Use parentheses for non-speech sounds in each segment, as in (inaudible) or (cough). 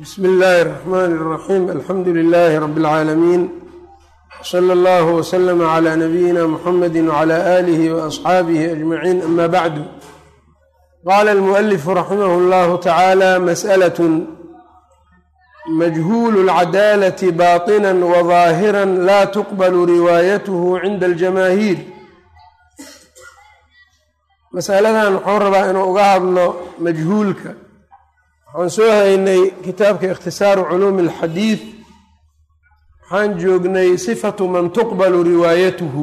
bsmi illaahi الرaxmn الraxim alxamdu lilaahi rab اlcaalamiin slى اllah wslm عlى nabiyina mxamedi wعlى alih وaصxaabihi aجmaciin ama bacdu qala اlmuأlifu raximah اllahu tacaala masأlaة majhuul اlcadaalaةi baطina wظaahira la tuqbl riwaayathu cinda اljamaahiir masaladan wuxuu rabaa inuu uga hadlo majhuulka waxaan soo haynay kitaabka ikhtisaaru culuumi alxadiid waxaan joognay sifatu man tuqbalu riwaayatuhu.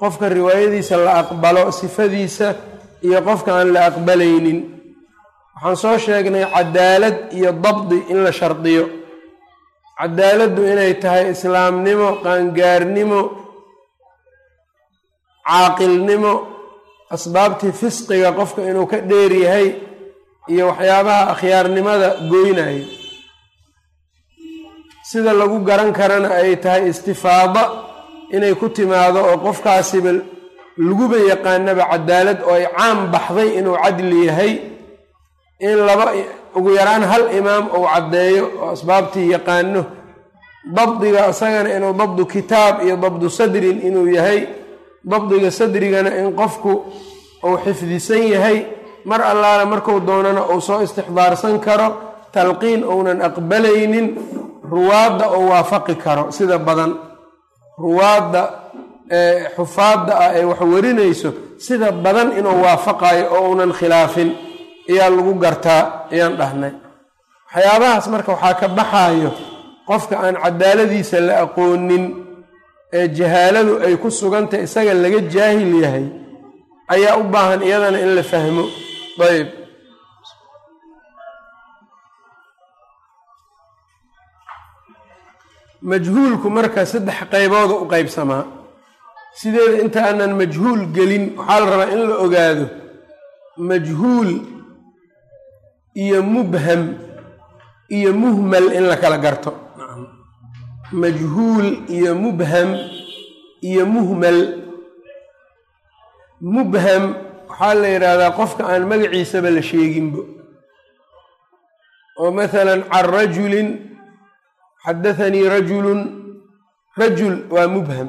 Qofka riwaayadiisa la aqbalo sifadiisa iyo qofka aan la aqbalaynin. Waxaan soo sheegnay cadaalad iyo dabdi in la shardiyo. Cadaaladdu inay tahay islaamnimo qaangaarnimo caaqilnimo asbaabtii fisqiga qofka inuu ka dheer yahay iyo waxyaabaha akhyaarnimada goynaya. Sida lagu garan karana ay tahay istifaada inay ku timaado oo qofkaasiba laguba yaqaanaba cadaalad oo ay caam baxday inuu cadli yahay in laba ugu yaraan hal imaam uu caddeeyo oo asbaabtii yaqaano dabdiga isagana inuu dabdu kitaab iyo dabdu sadrin inuu yahay dabdiga sadrigana in qofku uu xifdisan yahay mar allaale marku doonana uu soo istixdaarsan karo talqiin uunan aqbalaynin ruwaadda uu waafaqi karo. Sida badan ruwaadda ee xufaadda ah ee wax warinayso sida badan inuu waafaqayo oo uunan khilaafin. Ayaa lagu gartaa ayaan dhahnay. Waxyaabahaas marka waxaa ka baxayo qofka aan cadaaladiisa la aqoonin ee jahaaladu ay ku sugantahay isaga laga jaahil yahay ayaa u baahan iyadana in la fahmo ayb majhuulku marka saddex qaybooda u qeybsamaa sideeda inta aanan majhuul gelin waxaa la rabaa in la ogaado majhuul iyo mubham iyo muhmal in la kala garto majhuul iyo mubham iyo muhmal mubham waxaa la yidhaahdaa qofka aan magaciisaba la sheeginbo. oo masalan can rajulin xadathanii rajulun rajul waa mubham.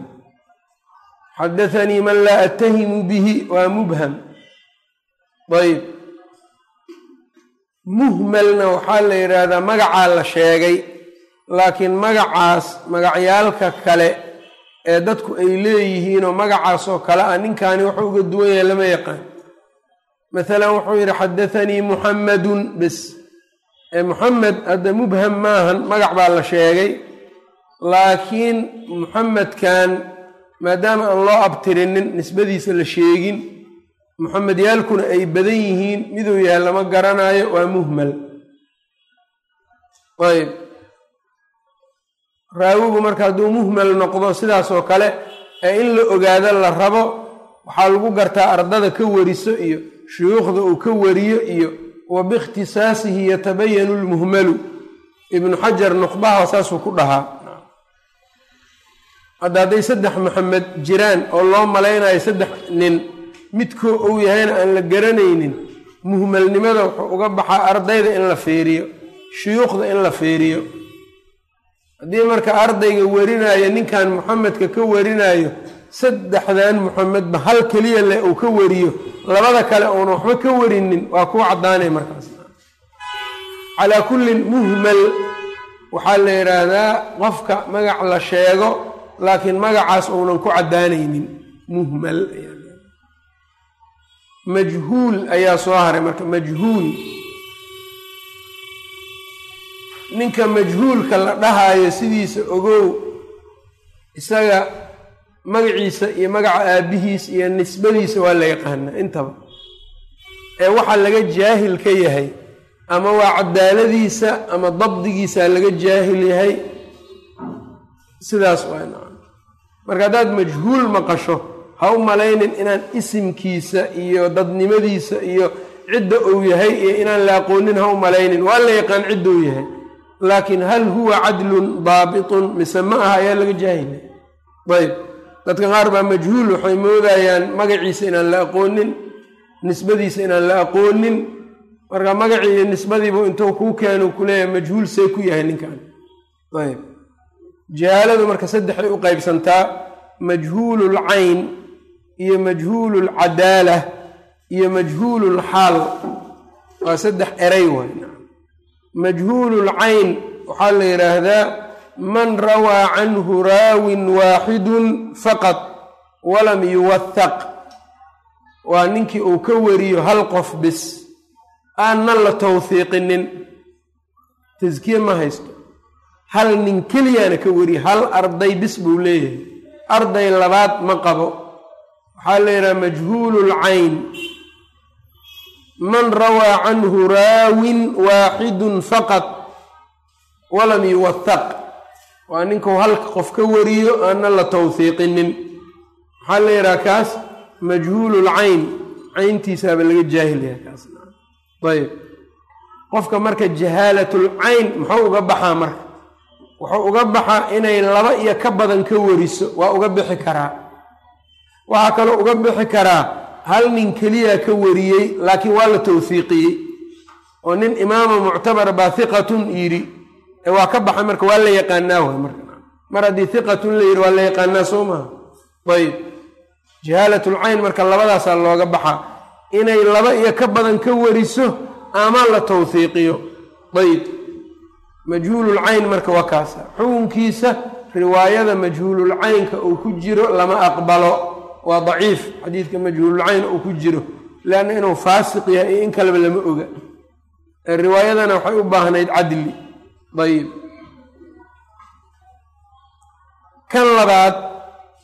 xadathanii man laa attahimu bihi waa mubham. Ayb muhmalna waxaa la yidhaahdaa magacaa la sheegay laakiin magacaas magacyaalka kale ee dadku ay leeyihiinoo magacaasoo kale ah ninkaani wuxuu uga duwan yahay lama yaqaan masalan wuxuu yidhi xadathanii muxammadun bes ee muxamed hadda mubham maahan magac baa la sheegay laakiin muxamedkan maadaama aan loo abtirinin nisbadiisa la sheegin muxamedyaalkuna ay badan yihiin miduu yahay lama garanayo waa muhmal. Ayb. Raawigu marka hadduu muhmal noqdo sidaasoo kale ee in la ogaado la rabo waxaa lagu gartaa ardada ka wariso iyo shuyuukhda uu ka wariyo iyo wa biikhtisaasihi yatabayanu lmuhmalu. Ibnu xajar nuqbaha saasuu ku dhahaa. Hadda hadday saddex maxamed jiraan oo loo malaynayo saddex nin midkoo uu yahayna aan la garanaynin muhmalnimada wuxuu uga baxaa ardayda in la feeriyo shuyuukhda in la feeriyo. Haddii marka ardayga warinaayo ninkan muxamedka ka warinaayo saddexdan muxamedba hal keliya leh uu ka wariyo? Labada kale uuna waxba ka warinin waa kuu caddaanay markaas. Calaa kullin muhmal waxaa la yidhaahdaa qofka magac la sheego laakiin magacaas uunan ku caddaanaynin. Muhmal majhuul ayaa soo haray marka majhuul. Ninka majhuulka la dhahaayo sidiisa ogow isaga magaciisa iyo magaca aabbihiis iyo nisbadiisa waa la yaqaanaa intaba. Ee waxaa laga jaahil ka yahay ama waa cadaaladiisa ama dabdigiisaa laga jaahil yahay sidaas waa nacam. Marka haddaad majhuul maqasho ha u malaynin inaan isimkiisa iyo dadnimadiisa iyo cidda uu yahay iyo inaan la aqoonin ha u malaynin. Waa la yaqaan cidduu yahay. Laakiin hal huwa cadlun daabitun mise ma aha ayaa laga jaahilay. Ayb dadka qaar baa majhuul waxay moodayaan magaciisa inaan la aqoonin nisbadiisa inaan la aqoonin. Marka magacii iyo nisbadiibu intuu kuu keeno kuleeyahay majhuul see ku yahay ninkan ayb jahaaladu marka saddexday u qeybsantaa majhuululcayn iyo majhuululcadaala iyo majhuululxaal waa saddex eray waay majhuululcayn waxaa la yidhaahdaa man rawaa canhu raawin waaxidun faqad walam yuwathaq. Waa ninkii uu ka wariyo hal qof bis. Aannan la tawhiiqinin taskiye ma haysto. Hal nin keliyaana ka wariye hal arday bis buu leeyahay. Arday labaad ma qabo. Waxaa la yidhaha majhuululcayn man rawaa canhu raawin waaxidun faqad walam yuwathaq waa ninkuu halka qof ka wariyo aanna la tawhiiqinin maxaa la yidhaha kaas? Majhuululcayn cayntiisaaba laga jaahilaya kaas. Ayb qofka marka jahaalatul-cayn muxuu uga baxaa marka? Wuxuu uga baxaa inay laba iyo ka badan ka wariso. Waa uga bixi karaa. Waxaa kaloo uga bixi karaa hal nin keliya ka wariyey laakiin waa la tawfiiqiyey. Oo nin imaama muctabar baa hiqatun yidhi waa ka baxay marka waa la yaqaanaa marka. Mar haddii hiqatun la yidhi waa la yaqaanaa soo maha ayb jahaalatul-cayn marka labadaasaa looga baxaa inay laba iyo ka badan ka wariso ama la tawhiiqiyo ayb majhuululcayn marka waa kaasa. Xukunkiisa riwaayada majhuululcaynka uu ku jiro lama aqbalo. Waa daciif xadiidka majhuululcayn uu ku jiro. Leanna inuu faasiq yahay iyo in kaleba lama oga. Riwaayadana waxay u baahnayd cadli ayib kan labaad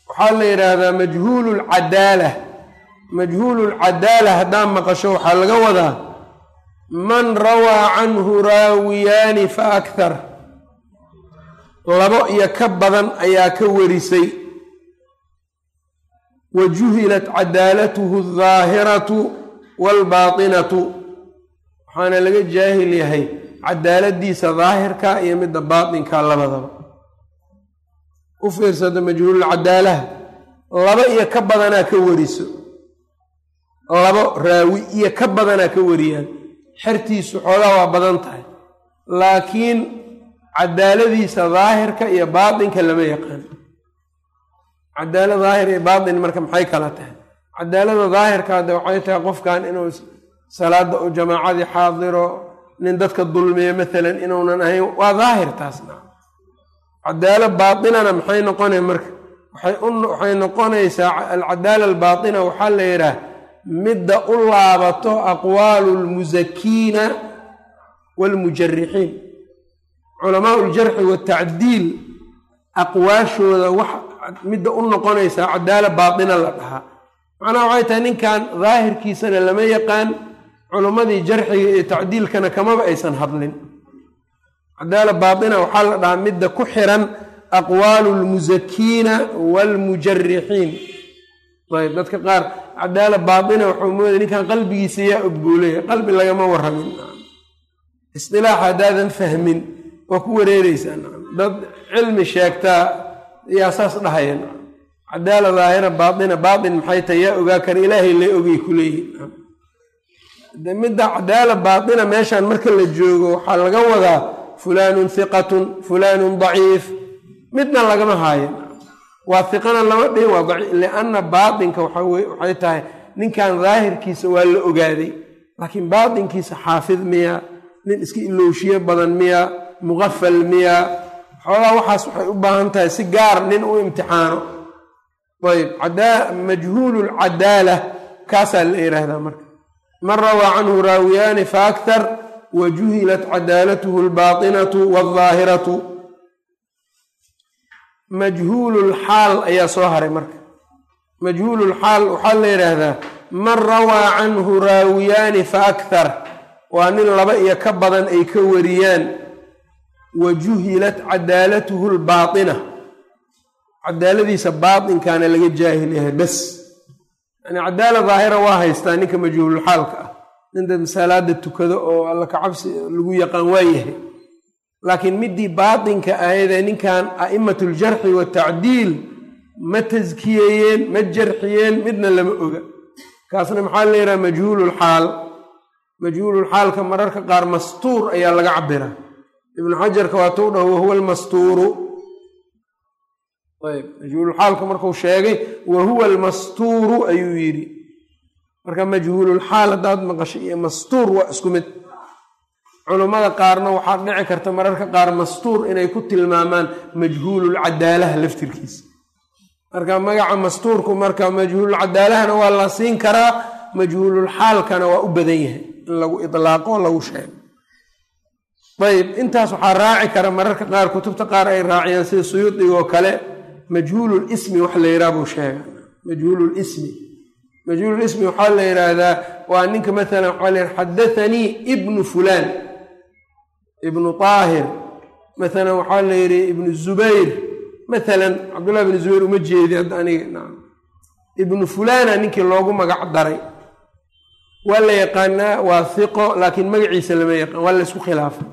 waxaa la yidhaahdaa majhuululcadaala majhuululcadaala haddaa maqasho waxaa laga wadaa man rawaa canhu raawiyaani fa akhar labo iyo ka badan ayaa ka warisay. Wa juhilat cadaalatuhu aldaahiratu waalbaatinatu waxaana laga jaahil yahay cadaaladiisa daahirka iyo midda baatinka labadaba. U fiirsada majhuululcadaalaha laba iyo ka badanaa ka wariso. Labo raawi iyo ka badanaa ka wariyaan. Xertiisu xoogaa waa badan tahay laakiin cadaaladiisa daahirka iyo baatinka lama yaqaan. Cadaalad daahir iyo baatin marka maxay kala tahay? Cadaalada daahirka hadde waxay tahay qofkan inuu salaada u jamaacadii xaadiro nin dadka dulmiyo maalan inuunan ahayn waa daahir taasna. Cadaalo baatinana maxay noqonay marka? Waxay noqonaysaa alcadaala albaatina waxaa la yidhaah midda u laabato aqwaalu lmusakiina waalmujarixiin culamaau ljarxi watacdiil aqwaashooda wax midda u noqonaysaa cadaala baatina la dhahaa. Macnaha waxay tahay ninkan daahirkiisana lama yaqaan culimmadii jarxiga iyo tacdiilkana kamaba aysan hadlin. Cadaala baatina waxaa la dhahaa midda ku xiran aqwaalu lmusakiina waalmujarixiin ayb dadka qaar cadaala baatina waxuu mooday ninkan qalbigiisa yaa ogboolaya qalbi lagama waramin isdilaaxa haddaadan fahmin waa ku wareereysaa dad cilmi sheegtaa yaa saas dhahaya cadaala daahira baatina baatin maxay tahay? Yaa ogaa kara ilaahay la ogay kuleeyihin de midda cadaala baatina meeshaan marka la joogo waxaa laga wadaa fulaanun hiqatun fulaanun daciif. Midna lagama haayo waa hiqana lama dhihin waa lianna baatinka waxay tahay ninkan daahirkiisa waa la ogaaday. Laakiin baatinkiisa xaafid miya nin iska ilowshiye badan miya muqafal miya xoogaa waxaas waxay u baahan tahay si gaar nin u imtixaano. Ayb majhuululcadaala kaasaa la yidhaahdaa marka man rawaa canhu raawiyaani fa akthar wa juhilat cadaalatuhu albaatinatu waldaahiratu majhuululxaal ayaa soo haray marka. Majhuululxaal waxaa la yidhaahdaa man rawaa canhu raawiyaani fa akthar waa nin laba iyo ka badan ay ka wariyaan. Wa juhilat cadaalatuhu albaatina. Cadaaladiisa baatinkaana laga jaahil yahay bes yani cadaala daahira waa haystaa ninka majhuululxaalka ah. Ninda masalaada tukado oo alla kacabsi lagu yaqaan waa yahay. Laakiin midii baatinka ahaydee ninkan a'imatu ljarxi watacdiil ma taskiyeeyeen ma jarxiyeen midna lama oga. Kaasna maxaa la yidhaha majhuululxaal majhuululxaalka mararka qaar mastuur ayaa laga cabira ibnu xajarka waatuu dhaho wahuwa almastuuru ayb majhuululxaalka markuu sheegay wahuwa almastuuru ayuu yidhi. Marka majhuululxaal haddaad maqasho iyo mastuur waa isku mid. Culummada qaarna waxaa dhici karta mararka qaar mastuur inay ku tilmaamaan majhuululcadaalaha laftirkiisa. Marka magaca mastuurku marka majhuululcadaalahana waa la siin karaa majhuululxaalkana waa u badan yahay in lagu ilaaqo lagu sheego. Ayb intaas waxaa raaci kara mararka qaar kutubta qaar ay raaciyaan sida suyuudigoo kale majhuulul ismi wax la yidhaha buu sheega majhuulul ismi. Majhuulul ismi waxaa la yidhaahdaa waa ninka maalan waxaa la yidhaha xadathanii ibnu fulaan. Ibnu taahir. Maalan waxaa la yidhi ibnu zubayr. Maalan cabdullahi ibnu zubayr uma jeedi hadda aniga nacam ibnu fulaana ninkii loogu magac daray. Waa la yaqaanaa waa hiqo laakiin magaciisa lama yaqaan waa la isku khilaafay.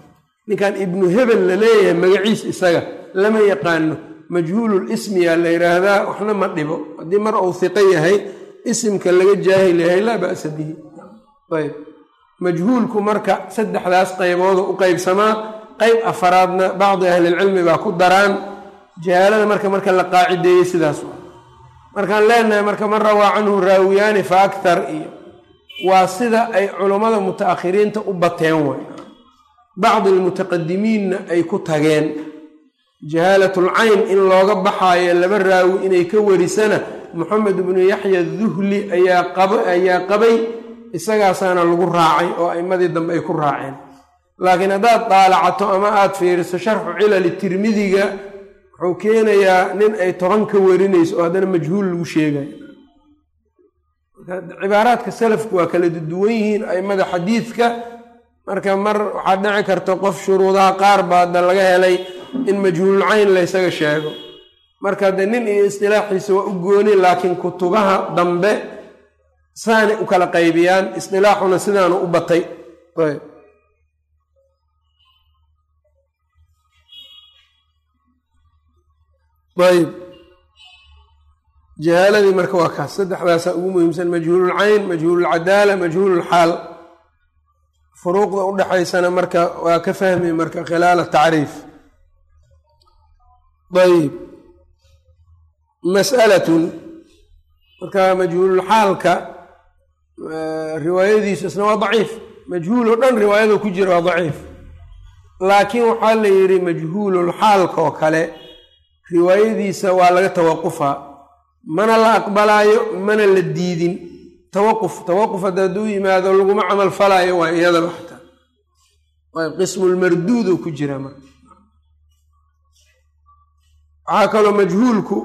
Ninkan ibnu hebel la leeyahay magaciis isaga lama yaqaano majhuulul ismiyaa la yidhaahdaa waxna ma dhibo. Haddii mar uu hiqo yahay isimka laga jaahil yahay laa ba'sa bihi. Ayb. Majhuulku marka saddexdaas qaybooda u qaybsamaa qayb afaraadna bacdi ahlilcilmi baa ku daraan. Jahaalada marka marka la qaacideeyey sidaas markaan leenahay marka man rawaa canhu raawiyaani fa akthar iyo waa sida ay culummada mutaakhiriinta u bateen way. Bacdi almutaqadimiinna ay ku tageen jahaalatul cayn in looga baxaayo laba raawi inay ka warisana moxamed ibnu yaxya duhli ayaa qabay isagaasaana lagu raacay oo a'imadii dambe ay ku raaceen. Laakiin haddaad daalacato ama aad fiiriso sharxu cilali tirmidiga wuxuu keenayaa nin ay toban ka warinayso oo haddana majhuul lagu sheegayo cibaaraadka salafku waa kala duwan yihiin a'immada xadiidka. Marka mar waxaad dhici karta qof shuruudaha qaar ba hadda laga helay in majhuulul cayn la ysaga sheego. Marka de nin iyo isdilaaxiisa waa u gooni laakiin kutubaha dambe saanay u kala qaybiyaan isdilaaxuna sidaanu u batay. Ayb. Jahaaladii marka waa kaas. Saddexdaasaa ugu muhiimsan majhuulul cayn majhuululcadaala majhuululxaal furuuqda u dhexaysana marka waa ka fahmi marka khilaala tacriif ayb mas'alatun. Marka majhuululxaalka riwaayadiisu isna waa daciif. Majhuul oo dhan riwaayado ku jira waa daciif. Laakiin waxaa la yidhi majhuululxaalka oo kale riwaayadiisa waa laga tawaqufaa mana la aqbalaayo mana la diidin. Tawaquf tawaquf hadda hadduu yimaado laguma camal falaayo waa iyadaba xataa. Ayb qismulmarduudu ku jira marka waxaa kaloo majhuulku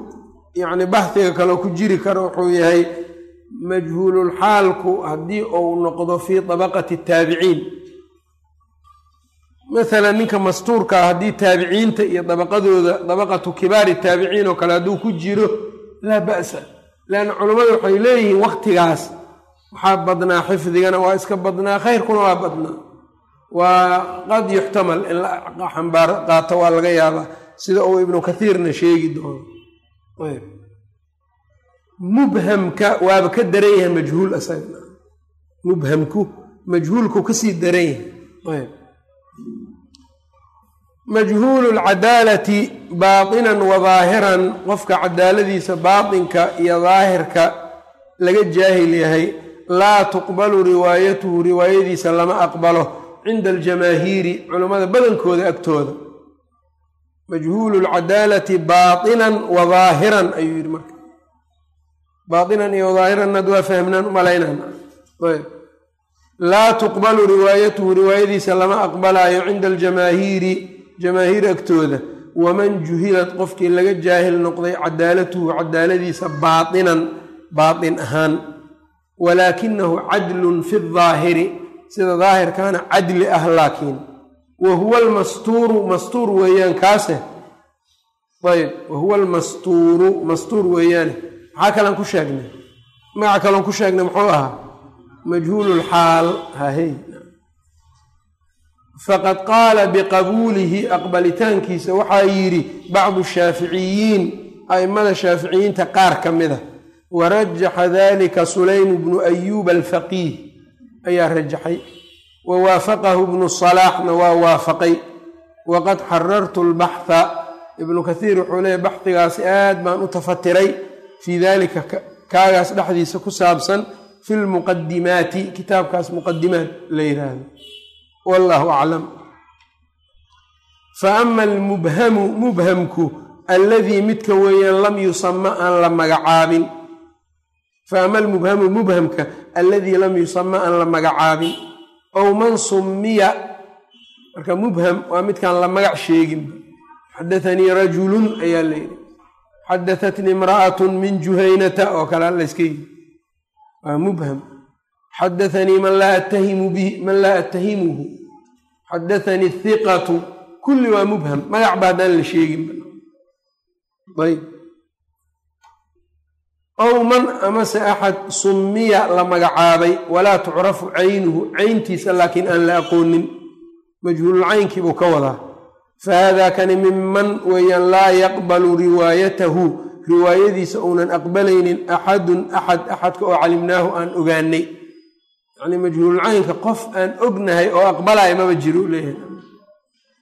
yacni bahdiga kaloo ku jiri karo wuxuu yahay majhuululxaalku haddii uu noqdo fii dabaqati taabiciin masalan ninka mastuurkaa haddii taabiciinta iyo dabaqadooda dabaqatu kibaari taabiciin oo kale hadduu ku jiro laa ba'sa. Leanna culammadu waxay leeyihiin waktigaas waxaa badnaa xifdigana waa iska badnaa khayrkuna waa badnaa. Waa qad yuxtamal in la xambaar qaato waa laga yaabaa sida uu ibnu kathiirna sheegi doono. Mubhamka waaba ka daran yahay majhuul asagana mubhamku majhuulku ka sii daran yahay majhuulu lcadaalati baatinan wa daahiran qofka cadaaladiisa baatinka iyo daahirka laga jaahil yahay laa tuqbalu riwaayatuhu riwaayadiisa lama aqbalo cinda aljamaahiiri culammada badankooda agtooda majhuulu lcadaalati baatinan wa daahiran ayuu yidhi marka. Baatinan iyo daahiranad waa fahmnaan umalaynaan ayb. Laa tuqbalu riwaayatuhu riwaayadiisa lama aqbalaayo cinda aljamaahiiri jamaahiir agtooda. Waman juhilad qofkii laga jaahil noqday cadaalatuhu cadaaladiisa baatinan baatin ahaan. Walaakinahu cadlun fi daahiri sida daahirkaana cadli ah laakiin wa huwa almastuuru mastuur weeyaan kaase. Ayb wa huwa almastuuru mastuur weeyaane maxaa kalaan ku sheegnay? Magaca kaloon ku sheegnay? Muxuu ahaa? Majhuululxaal hahey faqad qaala biqabuulihi aqbalitaankiisa waxaa yidhi bacdu shaaficiyiin a'immada shaaficiyiinta qaar ka mida warajaxa dalika sulaym bnu ayuub alfaqiih. Ayaa rajaxay wa waafaqahu ibnu salaaxna waa waafaqay waqad xarartu lbaxha ibnu kathiir wuxuu leeyahy baxdigaasi aad baan u tafatiray fii dalika kaagaas dhexdiisa ku saabsan fi lmuqadimaati kitaabkaas muqadimaat la yidhaahdo wallahu aclam fa ama almubhamu mubhamku alladii midka weeyaan lam yusama aan la magacaabin fa ama almubhamu mubhamka alladii lam yusama aan la magacaabin ow man summiya. Marka mubham waa midkaan la magac sheegin. Xadathanii rajulun ayaa layidhi xadahatnii imra'atun min juhaynata oo kale layska yidhi. Waa mubham. Xadathanii man laa attahimu bihi man laa attahimuhu. Xadathanii hiqatu kulli waa mubham. Magac ba haddaan la sheegin ayb ow man amase axad summiya la magacaabay walaa tucrafu caynuhu cayntiisa laakiin aan la aqoonin. Majhuululcaynkii buu ka wadaa. Fa haadaa kani minman weeyaan laa yaqbalu riwaayatahu riwaayadiisa uunan aqbalaynin axadun axad axadka oo calimnaahu aan ogaanay yacnii majhuululcaynka qof aan ognahay oo aqbalaya maba jiro leeyahay.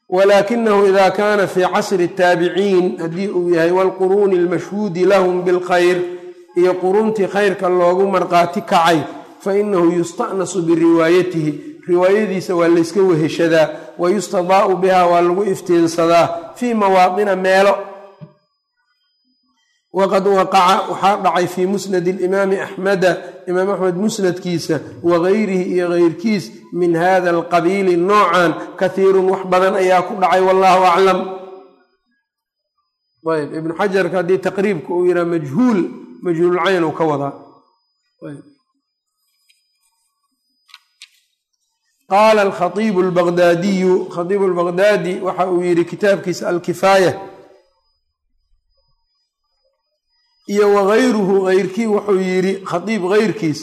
Walaakinahu ida kaana fii casri taabiciin haddii uu yahay waalquruuni almashhuudi lahum bilkhayr iyo quruuntii khayrka loogu marqaati kacay fa inahu yusta'nasu biriwaayatihi. Riwaayadiisa waa layska weheshadaa wa yustadaa'u biha waa lagu iftiinsadaa fii mawaadina meelo. Waqad waqaca waxaa dhacay fii musnadi alimaami axmeda imaam axmed musnadkiisa wagayrihi iyo keyrkiis min hada alqabiili noocan kaiirun wax badan ayaa ku dhacay wallahu aclam ayb ibnu xajarka haddii taqriibka uu yihaa majhuul majhuululcayn uu ka wadaa. Qaala alkhaiibu albaqdaadiyu khaiibu lbaqdaadi waxa uu yihi kitaabkiisa alkifaaya. Iyo wagayruhu keyrkii wuxuu yidhi khadiib keyrkiis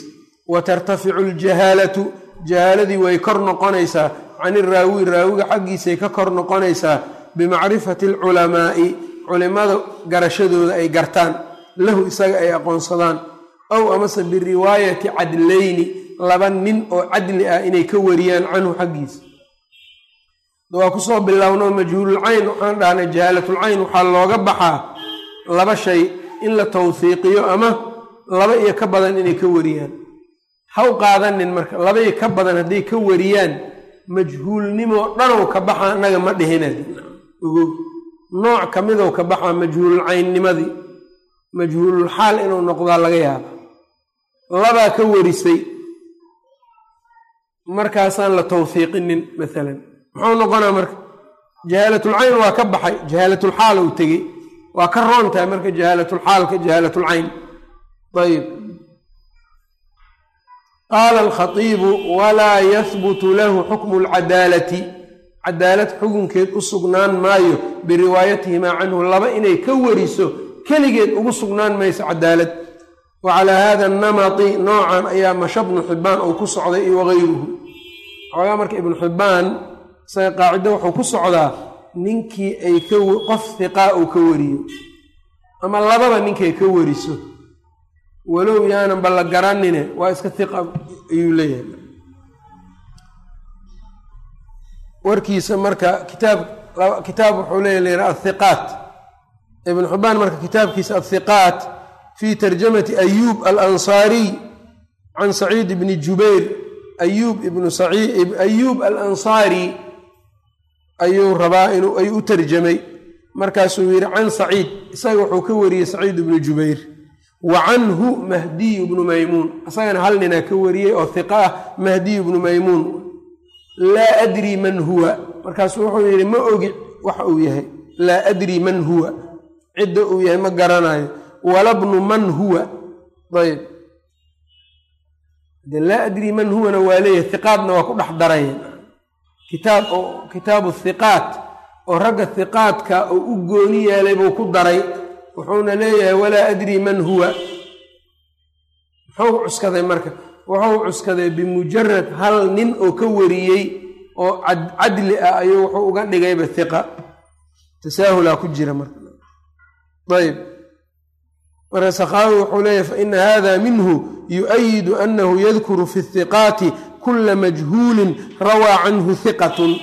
watartaficu ljahaalatu jahaaladii way kor noqonaysaa can iraawi raawiga xaggiisay ka kor noqonaysaa bimacrifati alculamaa'i culimada garashadooda ay gartaan lahu isaga ay aqoonsadaan. Ow amase biriwaayati cadlayni laba nin oo cadli ah inay ka wariyaan canhu xaggiisa. Waa ku soo bilowno majhuululcayn waxaan dhahnay jahaalatulcayn waxaa looga baxaa laba shay in la tawhiiqiyo ama laba iyo ka badan inay ka wariyaan. Ha u qaadanin marka laba iyo ka badan hadday ka wariyaan majhuulnimoo dhanow ka baxa annaga ma dhihinad ogo nooc ka midow ka baxaa majhuululcaynnimadii majhuululxaal inuu noqdaa laga yaaba. Labaa ka warisay. Markaasaan la tawhiiqinin maalan muxuu noqonaa marka? Jahaalatulcayn waa ka baxay. Jahaalatulxaal uu tegey. Waa ka roon tahay marka jahaalatulxaalka jahaalatulcayn ayb qaala alkhaiibu walaa yahbutu lahu xukmu lcadaalati cadaalad xukunkeed u sugnaan maayo biriwaayatihimaa canhu laba inay ka wariso keligeed ugu sugnaan mayso cadaalad. Wa calaa hada namati noocan ayaa masha bnu xibbaan uu ku socday iyo wagayruhu xoogaa marka ibnu xibbaan isaga qaacido wuxuu ku socdaa ninkii ay ka qof hiqaa uu ka wariyo. Ama lababa ninkay ka wariso. Walow yaanan ba la garanine waa iska hiqa ayuu leeyahay. Warkiisa marka kitaab kitaab wuxuu leeya layidhaha athiqaat ibnu xibbaan marka kitaabkiisa athiqaat fii tarjamati ayuub alansaariy can saciid ibni jubayr ayuub ibnu ayuub alansaari ayuu rabaa inuu ayuu u tarjamay. Markaasuu yidhi can saciid isaga wuxuu ka wariyey saciid ibnu jubayr. Wa canhu mahdiyu bnu maymuun. Isagana hal ninaa ka wariyey oo hiqa ah mahdiyu bnu maymuun. Laa adrii man huwa. Markaasuu wuxuu yidhi ma ogi waxa uu yahay. Laa adrii man huwa cidda uu yahay ma garanayo. Wala bnu man huwa. Ayb de laa adrii man huwana waa leeyahay hiqaadna waa ku dhex daraya kitaab oo kitaabu hiqaat oo ragga hiqaadka oo u gooni yeelay buu ku daray. Wuxuuna leeyahay walaa adrii man huwa. Muxuu cuskaday marka wuxuu cuskaday bimujarad hal nin oo ka wariyey oo cadli ah ayuu wuxuu uga dhigayba hiqa tasaahulaa ku jira marka ayb marka sakhaawi wuxuu leeyahy faina hada minhu yuؤayidu anahu yadkuru fi الhiqaati kula majhuulin rawaa canhu hiqatun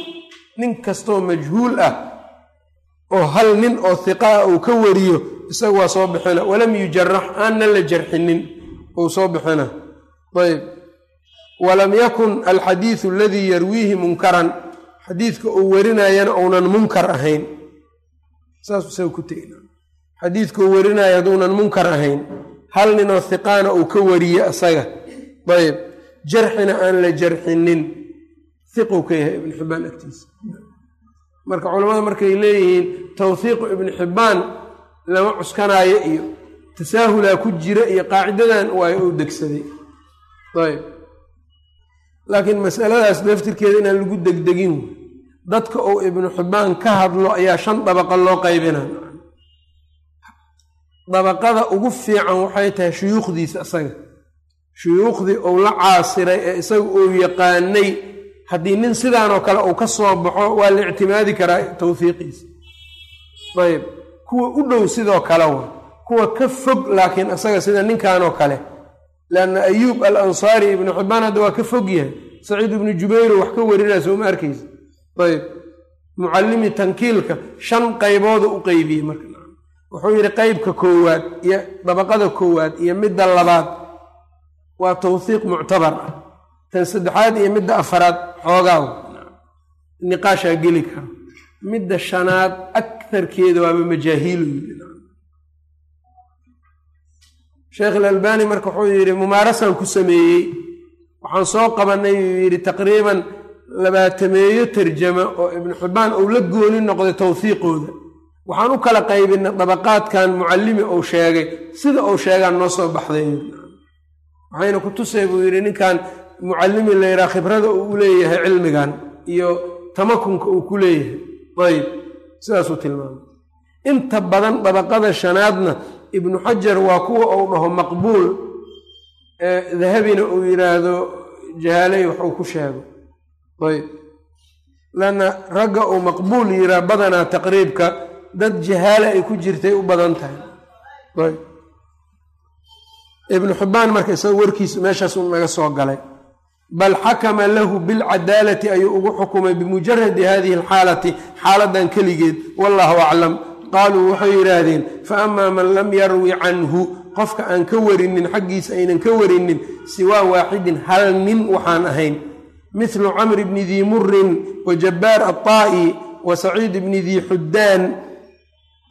nin kastoo majhuul ah oo hal nin oo hiqaa uu ka wariyo isaga waa soo bixina walam yujarax aanna la jarxinin uu soo bixina ayb walam yakun alxadiidu aladii yarwiihi munkaran xadiidka uu warinayana uunan munkar ahayn saasuu isaga ku tegna xadiidka uu warinaya hadduunan munkar ahayn hal ninoo hiqaana uu ka wariye isaga ayb jarxina aan la jarxinin. Hiquu ka yahay ibnu xibbaan agtiisa. Marka culamada markay leeyihiin tawhiiqu ibnu xibbaan lama cuskanaayo iyo tasaahulaa ku jira iyo qaacidadan waayo uu degsaday. Ayb laakiin masaladaas laftirkeeda inaan lagu degdegin dadka uu ibnu xibbaan ka hadlo ayaa shan dabaqa loo qaybina dabaqada ugu fiican waxay tahay shuyuukhdiisa isaga. Shuyuukhdii uu la caasiray ee isaga uu yaqaanay haddii nin sidaanoo kale uu ka soo baxo waa la ictimaadi karaa tawhiiqiisa ayb kuwa u dhow sidoo kale wa kuwa ka fog laakiin isaga sida ninkanoo kale. Leanna ayuub al ansaari ibnu xibbaan hadda waa ka fog yahay. Saciid ibnu jubayro wax ka warinaya sooma arkaysa ayb mucallimi tankiilka shan qaybooda u qeybiyey marka wuxuu yidhi qeybka koowaad iyo dabaqada koowaad iyo midda labaad waa tawhiiq muctabar ah. Tan saddexaad iyo midda afaraad xoogaaw niqaashaa geli karo. Midda shanaad akarkeeda waaba majaahiilu sheekh ilalbani marka wuxuu yidhi mumaarasaan ku sameeyey. Waxaan soo qabanay uu yidhi taqriiban labaatameeyo tarjama oo ibnu xibbaan uu la gooni noqday tawhiiqooda waxaan u kala qaybinay dabaqaadkan mucallimi uu sheegay. Sida uu sheegaan noo soo baxday. Waxayna ku tusay buu yidhi ninkan mucallimi la yidhaha khibrada uu leeyahay cilmigan iyo tamakunka uu ku leeyahay. Ayb sidaasuu tilmaamay. Inta badan dabaqada shanaadna ibnu xajar waa kuwa uu dhaho maqbuul dahabina uu yidhaahdo jahaaley wax uu ku sheego ayb lanna ragga uu maqbuul yiraa badanaa taqriibka dad jahaale ay ku jirtay u badan tahay. Ayb ibnu xibbaan marka isaga warkiisu meeshaasuu naga soo galay. Bal xakama lahu bilcadaalati ayuu ugu xukumay bimujaradi hadihi alxaalati xaaladan keligeed. Wallahu aclam qaaluu waxay yidhaahdeen faamaa man lam yarwi canhu qofka aan ka warinin xaggiisa aynan ka warinin siwaa waaxidin hal nin waxaan ahayn. Mithlu camr bni dii murin wa jabbaar aطaa'i wa saciid bni dii xuddaan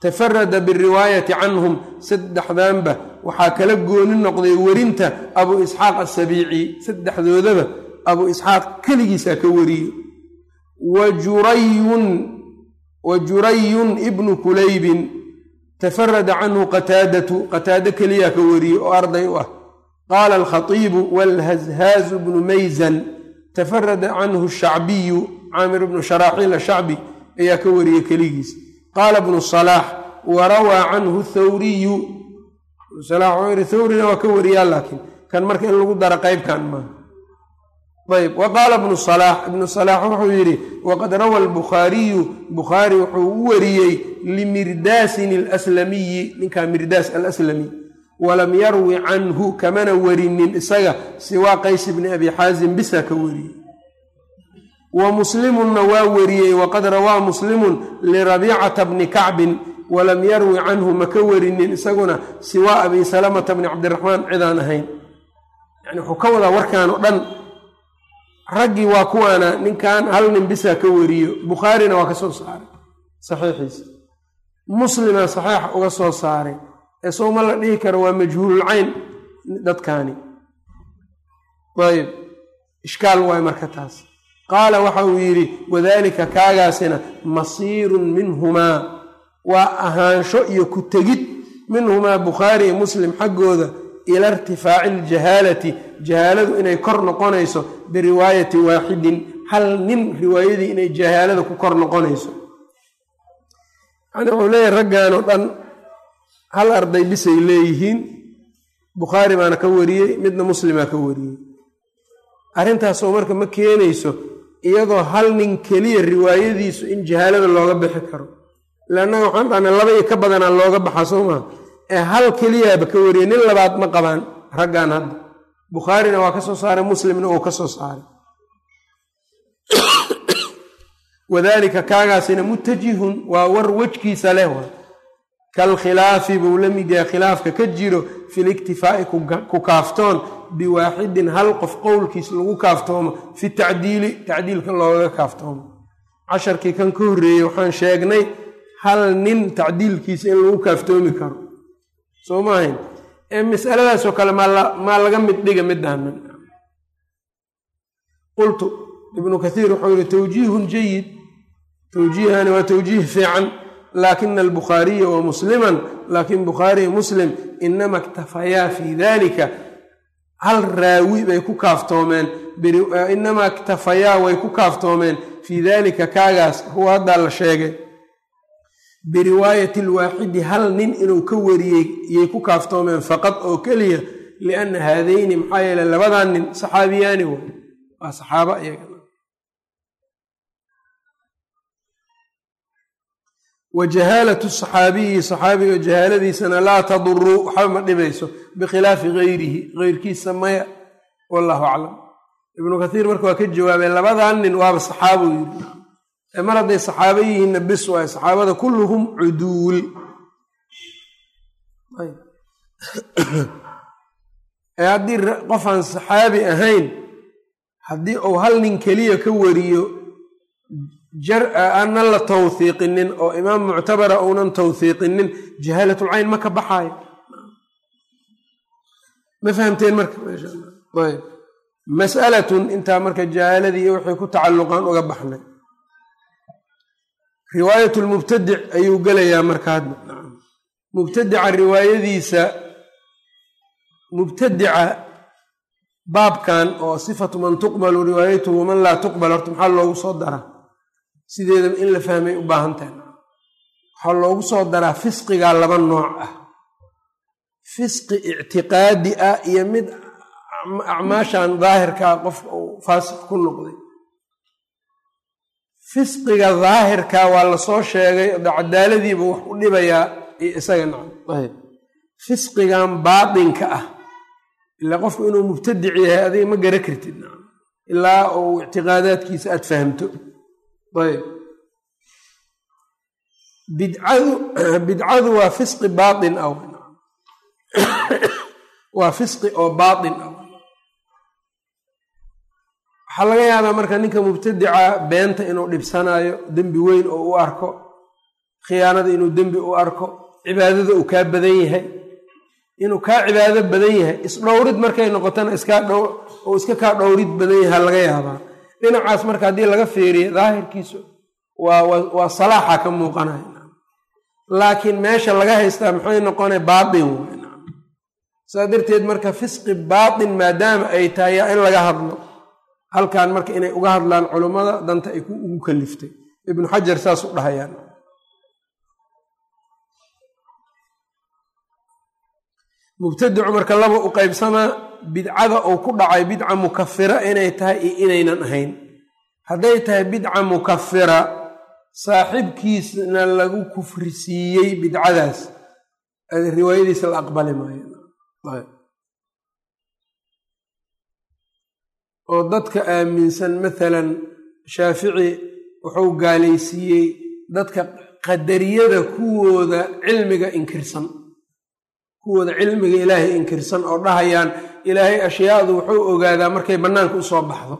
tafarada biriwaayati canhum saddexdanba waxaa kala gooni noqday werinta abu isxaaq asabiici saddexdoodaba abu isxaaq keligiisaa ka wariye wa jurayun ibnu kulaybin tafarada canhu qataadatu qataado keliyaa ka wariyey oo arday u ah. Qaala alkhatiibu walhazhaazu bnu mayzan tafarada canhu shacbiyu caamir bnu sharaaxiil ashacbi ayaa ka wariyey keligiis qaala bnu salaax wa rawaa canhu thawriyu wuxuu yihi thawrina waa ka wariyaa laakiin kan marka in lagu daro qeybkan maaha ayb wa qaala ibnu salaax ibnu salaax wuxuu yidhi waqad rawa albukhaariyu bukhaari wuxuu u wariyey limirdaasin alaslamiyi ninkaa mirdaas alaslami walam yarwi canhu kamana warinin isaga siwaa qays bni abi xaasim bisa ka wariyey wa muslimunna waa wariyey waqad rawaa muslimun lirabiicata bni kacbin walam yarwi canhu maka warinin isaguna siwaa abi salamata bni cabdiraxmaan cidaan ahayn. Yani wuxuu ka wadaa warkaan o dhan raggii waa kuwaana ninkan hal nin bisaa ka wariyo. Bukhaarina waa ka soo saaray saxiixiisa. Muslima saxiixa uga soo saaray. Ee sowma la dhihi karo waa majhuululcayn dadkaani. Ayb ishkaal waay marka taas qaala waxa uu yidhi wadaalika kaagaasina masiirun minhumaa. Waa ahaansho iyo ku tegid. Minhumaa bukhaari iyo muslim xaggooda ila irtifaaci iljahaalati jahaaladu inay kor noqonayso biriwaayati waaxidin. Hal nin riwaayadii inay jahaalada ku kor noqonayso. Yani wuxuu leeyahay raggan oo dhan hal arday bisay leeyihiin. Bukhaari baana ka wariyey midna muslimaa ka wariyey. Arrintaasoo marka ma keenayso iyadoo hal nin keliya riwaayadiisu in jahaalada looga bixi karo. Leannaga waxaan taqana laba ka badanaa looga baxa soo maa ee eh, hal keliyaaba ka wariya nin labaad ma qabaan raggan hadda. Bukhaarina waa ka soo saaray muslimna uu ka soo saaray. (coughs) Wadaalika kaagaasina mutajihun waa war wejkiisa leh kalkhilaafi buu la mid yahay khilaafka ka jiro fi liktifaa'i ku kaaftoon biwaaxidin hal qof qowlkiis lagu kaaftoomo fi tacdiili tacdiilka looga kaaftoomo casharkii kan ka horreeyey waxaan sheegnay hal nin tacdiilkiisa in lagu kaaftoomi karo soo maahayn ee masaladaasoo kale maa laga mid dhiga midaanan qultu ibnu kathiir wuxuu yihi tawjiihun jayid tawjiihani waa tawjiih fiican laakina albukhaariya wa musliman laakin bukhaariy muslim inama iktafayaa fi dalika hal raawi bay ku kaaftoomeen inamaa iktafayaa way ku kaaftoomeen fii dalika kaagaas huwa haddaa la sheegay biriwaayati lwaaxidi hal nin inuu ka wariyey yay ku kaaftoomeen faqad oo keliya lianna haadayni maxaa yeele labadan nin saxaabiyaani way waa saxaaba iyaga wa jahaalatu saxaabiyi saxaabiga jahaaladiisana laa taduru waxba ma dhibayso bikhilaafi gayrihi geyrkiisa maya wallahu aclam. Ibnu kathiir marka waa ka jawaabay labadan nin waaba saxaabo yiri mar hadday saxaabo yihiinna bis waay saxaabada kulluhum cuduul. Haddii qofaan saxaabi ahayn haddii uu hal nin keliya ka wariyo aanan la tawhiiqinin oo imaam muctabara uunan tawhiiqinin jahaalatulcayn ma ka baxaayo ma fahamteen marka? Ayb. Mas'alatun intaa marka jahaaladii iyo waxay ku tacalluqaan uga baxnay. Riwaayat lmubtadic ayuu gelayaa marka hadda. Mubtadica riwaayadiisa mubtadica baabkan oo sifatu man tuqbalu riwaayatuhu waman laa tuqbal horta maxaa loogu soo daraa sideedaba in la fahmay u baahan tahay waxaa loogu soo daraa fisqigaa laba nooc ah. Fisqi ictiqaadi ah iyo mid acmaashan daahirkaa qofka uu faasiq ku noqday. Fisqiga daahirka waa la soo sheegay de cadaaladiiba wax u dhibayaa isaga nacam ayb fisqigan baatinka ah ilaa qofku inuu mubtadic yahay adiga ma gara kartid nacam ilaa uu ictiqaadaadkiisa aad fahamto bidcadu (clears throat) bidcadu waa fisqi baatin ah (coughs) waa fisqi oo baatin ah waxaa laga yaabaa marka ninka mubtadica beenta inuu dhibsanaayo dembi weyn oo u arko khiyaanada inuu dembi u arko cibaadada uu kaa badan yahay. Inuu kaa cibaado badan yahay isdhowrid markay noqotona uu iska kaa dhowrid badan yaha laga yaabaa dhinacaas marka haddii laga feeriyo daahirkiisu waa salaaxa ka muuqanaya. Laakiin meesha laga haystaa maxay noqona baatin saa darteed marka fisqi baatin maadaama ay tahay yaa in laga hadlo halkan marka inay uga hadlaan culummada danta ay ugu kaliftay. Ibnu xajar saas u dhahayaan. Mubtadicu marka laba u qaybsamaa bidcada uu ku dhacay bidca mukafira inay tahay iyo inaynan ahayn. Hadday tahay bidca mukafira saaxibkiisna lagu kufri siiyey bidcadaas riwaayadiisa la aqbali maayo. Oo dadka aaminsan maalan shaafici wuxuu gaalaysiiyey dadka qadariyada kuwooda cilmiga inkirsan. Kuwooda cilmiga ilaahay inkirsan oo dhahayaan ilaahay ashyaadu wuxuu ogaadaa markay bannaanka u soo baxdo.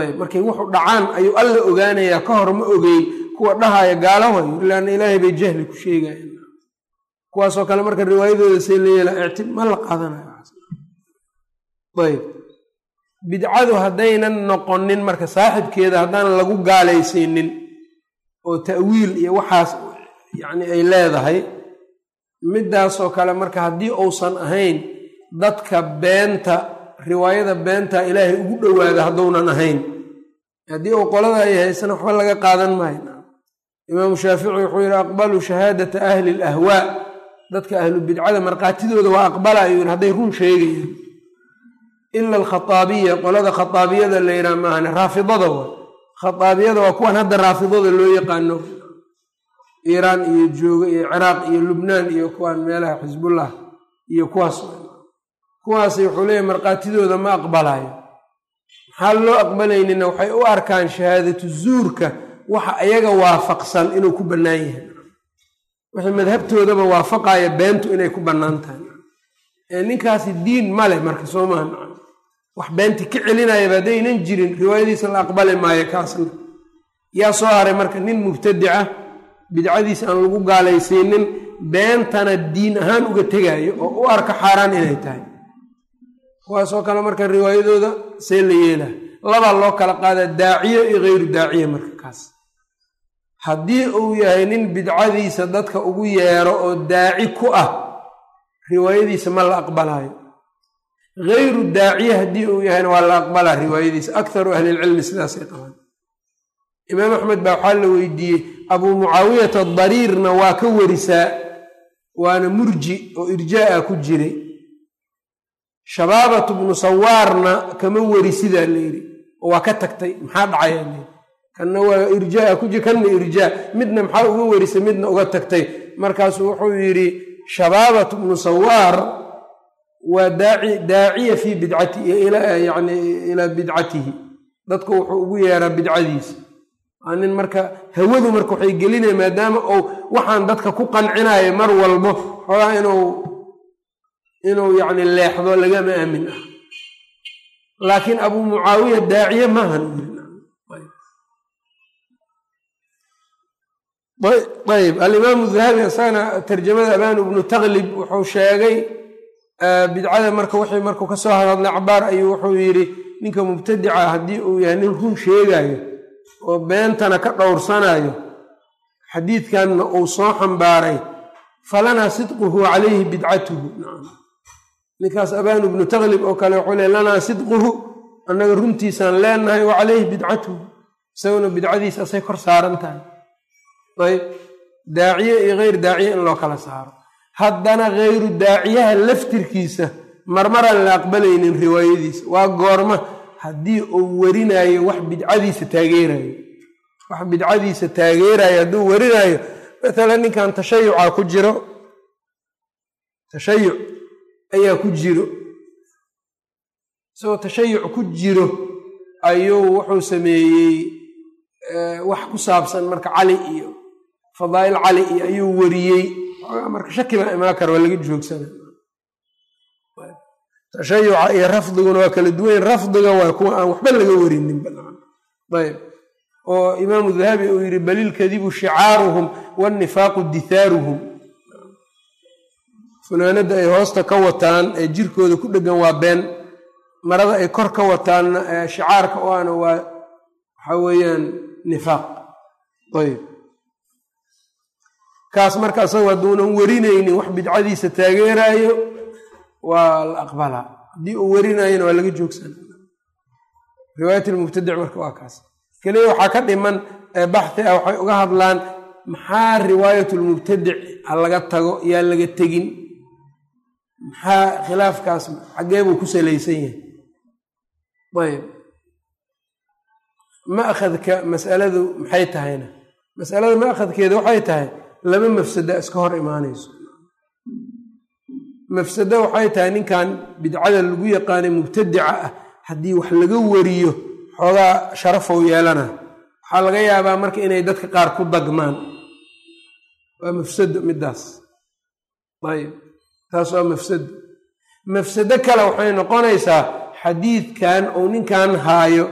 Ayb markay wuxuu dhacaan ayuu alla ogaanayaa ka hor ma ogeyn kuwa dhahaya wayo ilaana ilaahay bay jahli ku sheegayan kuwaasoo kale marka riwaayadooda see leeyela icti ma la qaadanayo ayb bidcadu haddaynan noqonin marka saaxibkeeda haddaan lagu gaalaysiinin oo ta'wiil iyo waxaas yacni ay leedahay middaasoo kale marka haddii uusan ahayn dadka beenta riwaayada beenta ilaahay ugu dhowaada hadduunan ahayn. Haddii uu qolada ay haysana waxba laga qaadan maayo. Imaamu shaafici wuxuu yidhi aqbalu shahaadata ahli alahwaa dadka ahlu bidcada markhaatidooda waa aqbala ayuu yidhi hadday run sheegayaan. Ila alkhataabiya qolada khataabiyada la yidhaha maahane raafidada waa. Khataabiyada waa kuwan hadda raafidada loo yaqaano. Iiraan iyo jooga iyo ciraaq iyo lubnaan iyo kuwaan meelaha xisbullah iyo kuwaas kuwaasi wuxuu leeyahy markhaatidooda ma aqbalayo. Maxaa loo aqbalaynina? Waxay u arkaan shahaadatu zuurka waxa ayaga waafaqsan inuu ku bannaan yahay. Wixii madhabtoodaba waafaqaya beentu inay ku bannaan tahay. Ninkaasi diin male marka soo wax beenti ka celinayaba haddaynan jirin riwaayadiisa la aqbali maayo kaasna. Yaa soo haray marka nin mubtadica bidcadiisa aan lagu gaalaysiinin beentana diin ahaan uga tegaayo oo u arka xaaraan inay tahay kuwaasoo kale marka riwaayadooda see la yeelaa labaa loo kala qaadaa daaciyo iyo hayru daaciye marka kaas. Haddii uu yahay nin bidcadiisa dadka ugu yeero oo daaci ku ah riwaayadiisa ma la aqbalaayo. Hayru daaciye haddii uu yahayna waa la aqbalaa riwaayadiisa. Akharu ahlilcilmi sidaasay qabaan. Imaam axmed baa waxaa la weydiiyey abuu mucaawiyata dariirna waa ka warisaa waana murji oo irjaa'a ku jiray shabaabatu bnu sawaarna kama weri sidaa la oo waa ka tagtay maxaa dhacayaa layidhi kanna waa irjaa ku jir kanna irjaa midna maxaa uga werisay midna uga tagtay. Markaasuu wuxuu yidhi shabaabatu bnu sawaar waa daaci daaciya fii bidcati yani ilaa bidcatihi. Dadku wuxuu ugu yeeraa bidcadiisa. Waa nin marka hawadu marka waxay gelinaya maadaama uu waxaan dadka ku qancinayo mar walbo xoogaa inuu inuu yacni leexdo lagama aamin ah. Laakiin abuu mucaawiya daaciye maahan ayb. Alimaamu dahabi isagana tarjamada abanu ibnu taklib wuxuu sheegay bidcada marka wixii markuu ka soo hadadlay cabaar ayuu wuxuu yidhi ninka mubtadica haddii uu yahay nin run sheegayo oo beentana ka dhowrsanayo xadiidkanna uu soo xambaaray falanaa sidquhu calayhi bidcatuhu ninkaas abaanu ibnu taklib oo kale wuxuu le lanaa sidquhu annaga runtiisaan leenahay wa calayhi bidcatuhu isaguna bidcadiisa asay kor saaran tahay ayb daaciye iyo hayr daaciye in loo kala saaro. Haddana hayru daaciyaha laftirkiisa marmaraan la aqbalaynin riwaayadiisa. Waa goorma haddii uu werinayo wax bidcadiisa taageerayo. Wax bidcadiisa taageerayo hadduu werinayo maalan ninkan tashayuca ku jiro tashayuc ayaa ku jiro. Isagoo tashayuc ku jiro ayuu wuxuu sameeyey wax ku saabsan marka cali iyo fadaa'il cali iyo ayuu weriyey marka shaki baa imaan kara waa laga joogsana. Tashayuca iyo rafdiguna waa kala duwanyin rafdiga waa kuwa aan waxba laga werinin ayb. Oo imaamu dahabi uu yidhi balilkadibu shicaaruhum wanifaaqu dithaaruhum funaanadda ay hoosta ka wataan ee jirkooda ku dhegan waa been. Marada ay kor ka wataanna shicaarka oo ana waa waxa weeyaan nifaaq. Ayb kaas marka isaga hadduunan werinaynin wax bidcadiisa taageeraayo waa la aqbalaa. Haddii uu werinayona waa laga joogsan. Riwaayat marka waa kaas. Keliya waxaa ka dhiman baxhi ah waxay uga hadlaan maxaa riwaayat lmubtadic ha laga tago yaa laga tegin maxaa khilaafkaas xaggee buu ku salaysan yahay? Ayb ma'khadka masaladu maxay tahayna? Masalada ma'khadkeeda waxay tahay laba mafsada iska hor imaanayso. Mafsado waxay tahay ninkan bidcada lagu yaqaanay mubtadica ah haddii wax laga wariyo xoogaa sharafow yeelana. Waxaa laga yaabaa marka inay dadka qaar ku dagmaan. Waa mafsado midaas ayb taas waa mafsado mafsado kale waxay noqonaysaa xadiidkan uu ninkan haayo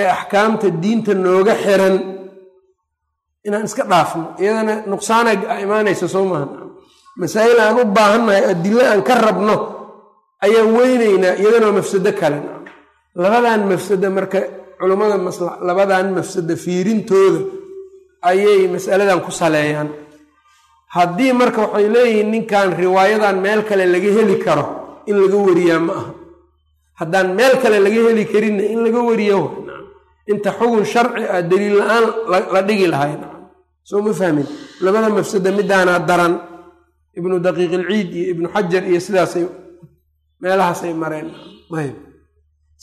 ee axkaamta diinta nooga xiran. Inaan iska dhaafno iyadana nuqsaana imaanaysa soo maha masaa'il aan u baahannahay adilo aan ka rabno ayaan weynaynaa iyadana waa mafsado kale. Labadan mafsado marka culummada labadan mafsado fiirintooda ayay masaladan ku saleeyaan haddii marka waxay leeyihiin ninkan riwaayadan meel kale laga heli karo in laga wariyaa ma aha. Haddaan meel kale laga heli karinna in laga wariyo inta xugun sharci ah daliil la'aan la dhigi lahay soo ma fahmin? Labada mafsada midaanaa daran ibnu daqiiq ilciid iyo ibnu xajar iyo sidaasay meelahaasay mareen ayb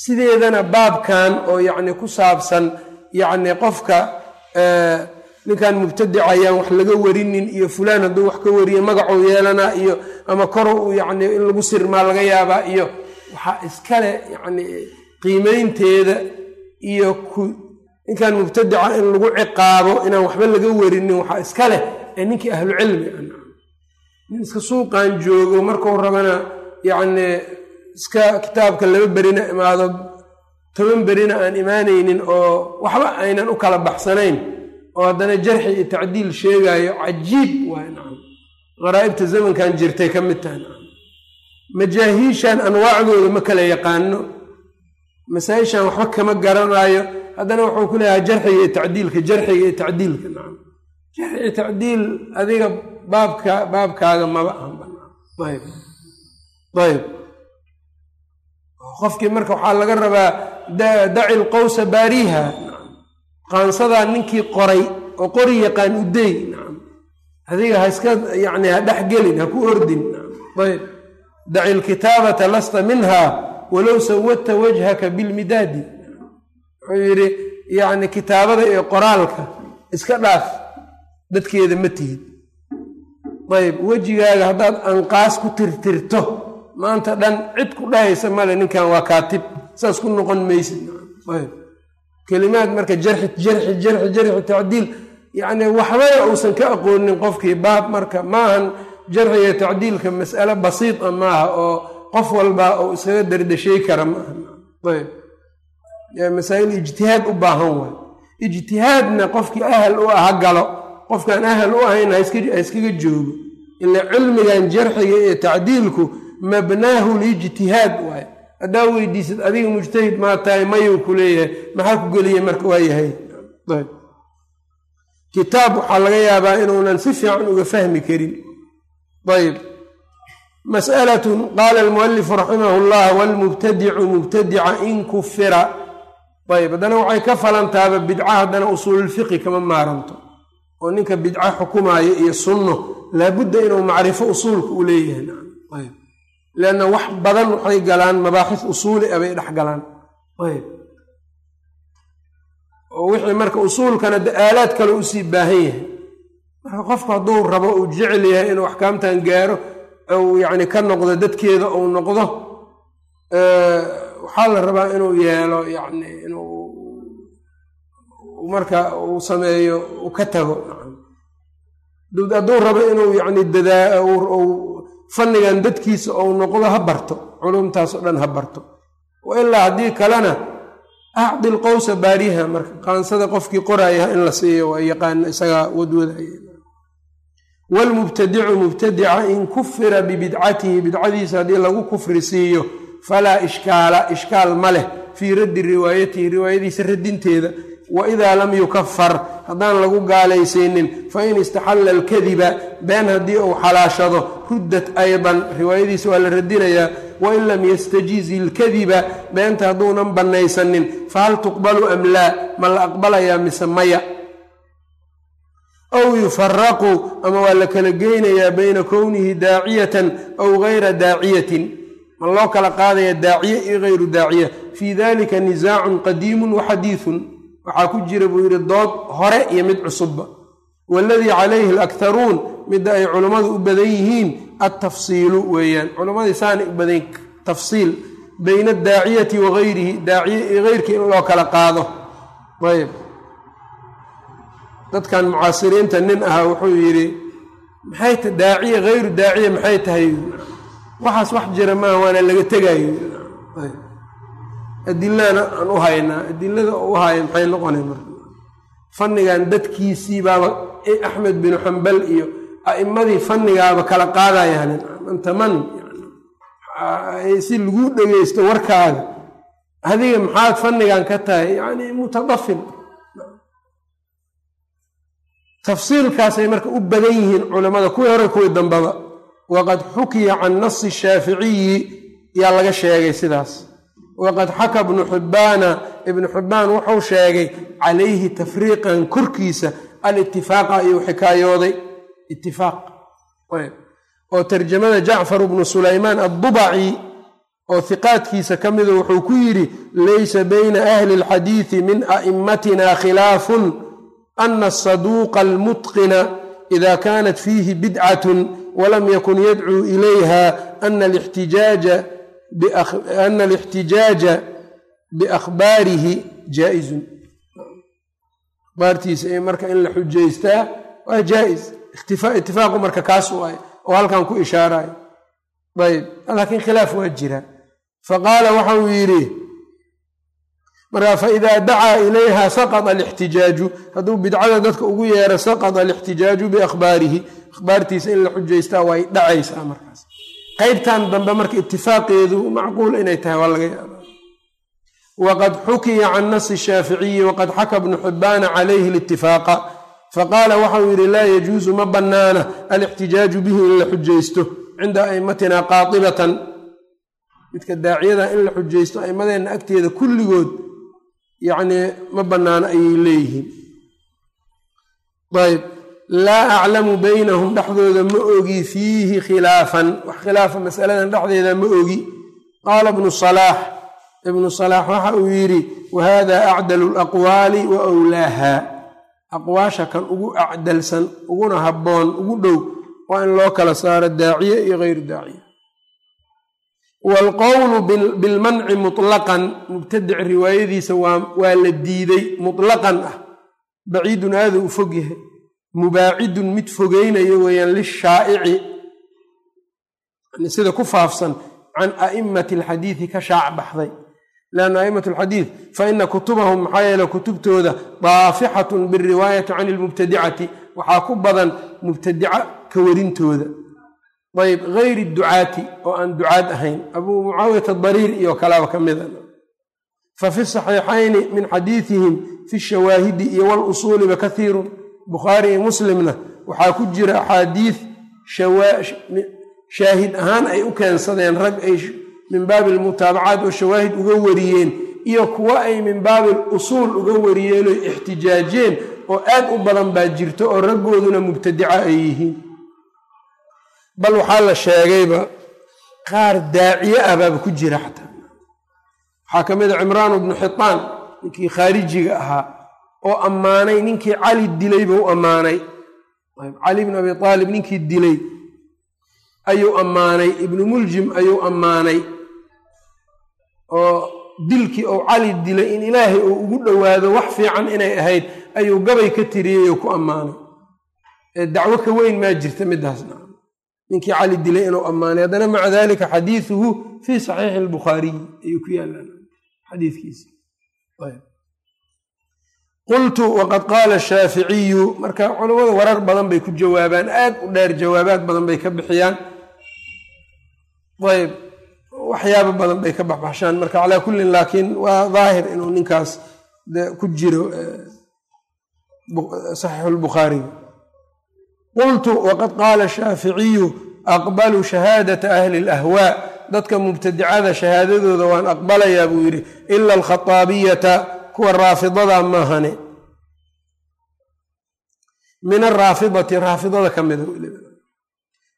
sideedana baabkan oo yacni ku saabsan yacni qofka ninkan mubtadic ayaan wax laga warinin iyo fulaan hadduu wax ka wariye magacuu yeelanaa iyo ama koro uu yacni in lagu sirmaa laga yaabaa iyo waxaa iskale yacni qiimeynteeda iyo ninkan mubtadica in lagu ciqaabo inaan waxba laga werinin waxaa iska leh ee ninkii ahlu cilmi nin iska suuqan joogo markuu rabana yacni iska kitaabka laba berina imaado toban berina aan imaanaynin oo waxba aynan u kala baxsanayn oo haddana jarxi iyo tacdiil sheegaayo cajiib waay nacam. Qaraa'ibta zamankan jirtay ka mid tahay nacam. Majaahiishan anwaacdooda ma kala yaqaano masaa-ishan waxba kama garanaayo. Haddana wuxuu ku leeyahay jarxiga iyo tacdiilka jarxiga iyo tacdiilka nacam. Jarxi iyo tacdiil adiga baabka baabkaaga maba ahan banaan ayb qofkii marka waxaa laga rabaa daci lqowsa baariha qaansadaa ninkii qoray oo qori yaqaan udey nacam adiga ha iska yani ha dhex gelin ha ku ordin ayb. Daci lkitaabata lasta minha walow sawadta wajhaka bilmidaadi wuxuu yidhi yacni kitaabada iyo qoraalka iska dhaaf dadkeeda ma tihid. Ayb. Wejigaaga haddaad anqaas ku tirtirto maanta dhan cid ku dhahaysa male ninkan waa kaatib. Saas ku noqon maysid ayb kelimaad marka jarxi jarxi jarxi jarxi tacdiil yacni waxbana uusan ka aqoonin qofkii baab marka maahan jarxiga tacdiilka mas'ale basiita maaha oo qof walba uu iskaga dardashay kara maaha. Ayb. Masaa'il ijtihaad u baahan waay ijtihaadna qofkii ahal u ah ha galo qofkaan ahal u ahayn ha iskaga joogo. Ila cilmigan jarxiga iyo tacdiilku mabnaahu lijtihaad waay haddaa weydiisad adiga mujtahid maa tahay mayuu ku leeyahay. Maxaa ku geliyey marka waa yahay? Kitaab waxaa laga yaabaa inuunan si fiican uga fahmi karin. Ayb. Mas'alatun qaala almualifu raximah llah wlmubtadicu mubtadica in kufira. Ayb. Haddana waxay ka falantaaba bidca haddana usuululfiqi kama maaranto. Oo ninka bidca xukumaayo iyo sunno laabudda inuu macrifo usuulka u leeyahay leanna wax badan waxay galaan mabaaxis usuuli a bay dhex galaan oo wixii marka usuulkana de aalaad kale u sii baahan yahay marka qofku hadduu rabo uu jecel yahay inuu axkaamtan gaaro ou yacni ka noqdo dadkeeda uu noqdo waxaa la rabaa inuu yeelo yacni inuu marka uu sameeyo uu ka tago hadduu rabo inuu yacni dadaa fannigan dadkiisa ou noqdo ha barto culumtaas oo dhan ha barto. Wa ilaa haddii kalena acdi lqowsa baariha marka qaansada qofkii qoraaya in la siiyo waa yaqaana isagaa wadwadaya. Wlmubtadicu mubtadica in kufira bibidcatihi bidcadiisa haddii lagu kufri siiyo falaa ishkaala ishkaal ma leh fii raddi riwaayatihi riwaayadiisa radinteeda waidaa lam yukafar haddaan lagu gaalaysiinin fain istaxalla alkadiba been haddii uu xalaashado ruddat aydan riwaayadiisa waa la radinayaa wain lam yastajizi ilkadiba beenta hadduunan bannaysanin fahal tuqbalu am laa ma la aqbalayaa mise maya. Aw yufaraqu ama waa la kala geynayaa bayna kownihi daaciyatan aw gayra daaciyatin. Ma loo kala qaadaya daaciye iyo gayru daaciya fii dalika nisaacun qadiimun wa xadiisun waxaa ku jira buu yidhi dood hore iyo mid cusubba waladii calayhi alakharuun midda ay culummadu u badan yihiin altafsiilu weeyaan. Culammadii saanay u badan tafsiil bayna adaaciyati wa gayrihi daaciye iyo geyrkii in loo kala qaado. Ayb dadkan mucaasiriinta nin ahaa wuxuu yidhi maxay ta daaciye hayru daaciye maxay tahay? Waxaas wax jira maaha waana laga tegayo adilana aan u haynaa adilada u haya maxay noqonay marka. Fannigan dadkiisii baaba axmed binu xambal iyo a'immadii fannigaaba kala qaadayaan. Anta man si lagu dhegeysto warkaaga. Adiga maxaad fannigan ka tahay? Yani mutadafil tafsiilkaasay marka u badan yihiin culammada kuwii hore kuwii dambaba. Waqad xukiya can nasi shaaficiyi yaa laga sheegay sidaas waqad xaka bnu xibbaana ibnu xibbaan wuxuu sheegay calayhi tafriiqan korkiisa alitifaaqa ayuu xikaayooday. Itifaaq oo tarjamada jacfar bnu sulaymaan addubaci oo hiqaadkiisa ka midu wuxuu ku yidhi laysa bayna ahli alxadiidi min a'immatina khilaafun ana asaduuqa almutqina ida kanat fiihi bidcatun walam yakun yadcuu ilayha ana alixtijaaja ana alixtijaaja biakhbaarihi jaa-izun akhbaartiisa marka in la xujaystaa waa jaa-is itifaaqu marka kaas waay oo halkan ku ishaarayo ayb laakiin khilaaf waa jira faqaala waxa uu yidhi markaa faidaa dacaa ilayha saqط alixtijaaju hadduu bidcada dadka ugu yeero saqط alixtijaaju biakhbaarihi akhbaartiisa in la xujaystaa way dhacaysaa markaas qeybtan dambe marka itifaaqeedu macquul inay tahay waa laga yaaba wqad xukiya can nasi shaaficiyi waqad xaka bnu xibaana calayhi litifaaqa faqaala waxau yidhi laa yajuusu ma bannaana alixtijaaju bihi in la xujaysto cinda aimatina qaatibatan. Midka daaciyada in la xujaysto aimadeenna agteeda kulligood yacnii ma bannaano ayay leeyihiin. Ayb laa aclamu baynahum dhexdooda ma ogi fiihi khilaafan. Wax khilaafa masaladan dhexdeeda ma ogi. Qaala bnu salaax ibnu salaax waxa uu yidhi wahada acdalu laqwaali wa wlaaha aqwaasha kan ugu acdalsan uguna habboon ugu dhow waa in loo kala saaro daaciye iyo hayru daaciye. Waalqowlu bilmanci mutlaqan mubtadic riwaayadiisa waa la diiday mutlaqan ah. Baciidun aada u fog yahay mubaacidun mid fogeynayo weeyaan lishaa'ici sida ku faafsan can a'immati alxadiidi ka shaac baxday. Lianna a'immat alxadiid fa kutubahum maxaa yeele kutubtooda daafixatun biriwaayati can ilmubtadicati waxaa ku badan mubtadica ka warintooda. Ayb gayri ducaati oo aan ducaad ahayn. Abuu mucaawiyata dariir iyo kalaaba ka mida fa fi saxiixayni min xadiidihim fi shawaahidi iyo walusuuliba kaiirun bukhaari iyo muslimna waxaa ku jira axaadiid shaahid ahaan ay u keensadeen rag ay min baabi almutaabacaat oo shawaahid uga wariyeen iyo kuwo ay min baabi usuul uga wariyeen oy ixtijaajeen oo aad u badan baa jirto oo raggooduna mubtadica ay yihiin. Bal waxaa la sheegayba qaar daaciye ah baaba ku jira xataa. Waxaa ka mid a cimraan bnu xitaan ninkii khaarijiga ahaa oo ammaanay ninkii cali dilay buu ammaanay. Cali bn abi aalib ninkii dilay ayuu ammaanay ibnu muljim ayuu ammaanay. Oo dilkii ou cali dilay in ilaahay uu ugu dhowaado wax fiican inay ahayd ayuu gabay ka tiriyey oo ku ammaanay. Dacwo ka weyn maa jirta midaasna ninkii cali dilay inuu ammaanay. Haddana maca dalika xadiiduhu fii saxiixi albukhaariyi ayuu ku yaalaan xadiikiisa qultu waqad qaala shaaficiyu marka culammadu warar badan bay ku jawaabaan aad u dheer jawaabaad badan bay ka bixiyaan. Ayb waxyaabo badan bay ka baxbaxshaan marka calaa kullin laakiin waa daahir inuu ninkaas ku jiro saxiixu lbukhaariy qultu waqad qaala shaaficiyu aqbalu shahaadata ahli alahwaa dadka mubtadicada shahaadadooda waan aqbalayaa buu yidhi ila alkhataabiyata kuwa raafidada maahane min araafidati raafidada ka mida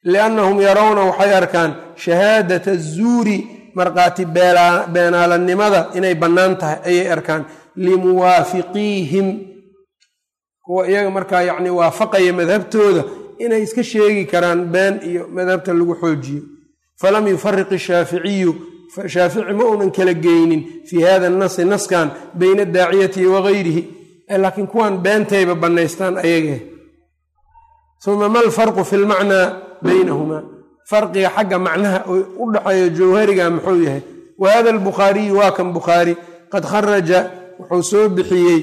liannahum yarawna waxay arkaan shahaadata azuuri markhaati beenaalanimada inay bannaan tahay ayay arkaan. Limuwaafiqiihim kuwa iyaga markaa yacni waafaqaya madhabtooda inay iska sheegi karaan been iyo madhabta lagu xoojiyo. Falam yufariq ishaaficiyu shaafici ma uunan kala geynin fii hada nasi naskan bayna daaciyati wagayrihi laakiin kuwan beentayba bannaystaan ayage uma ma alfarqu fi lmacnaa baynahumaa farqiga xagga macnaha u dhaxeeyo jawhariga muxuu yahay wa hada albukhaariyu waa kan bukhaari qad kharaja wuxuu soo bixiyey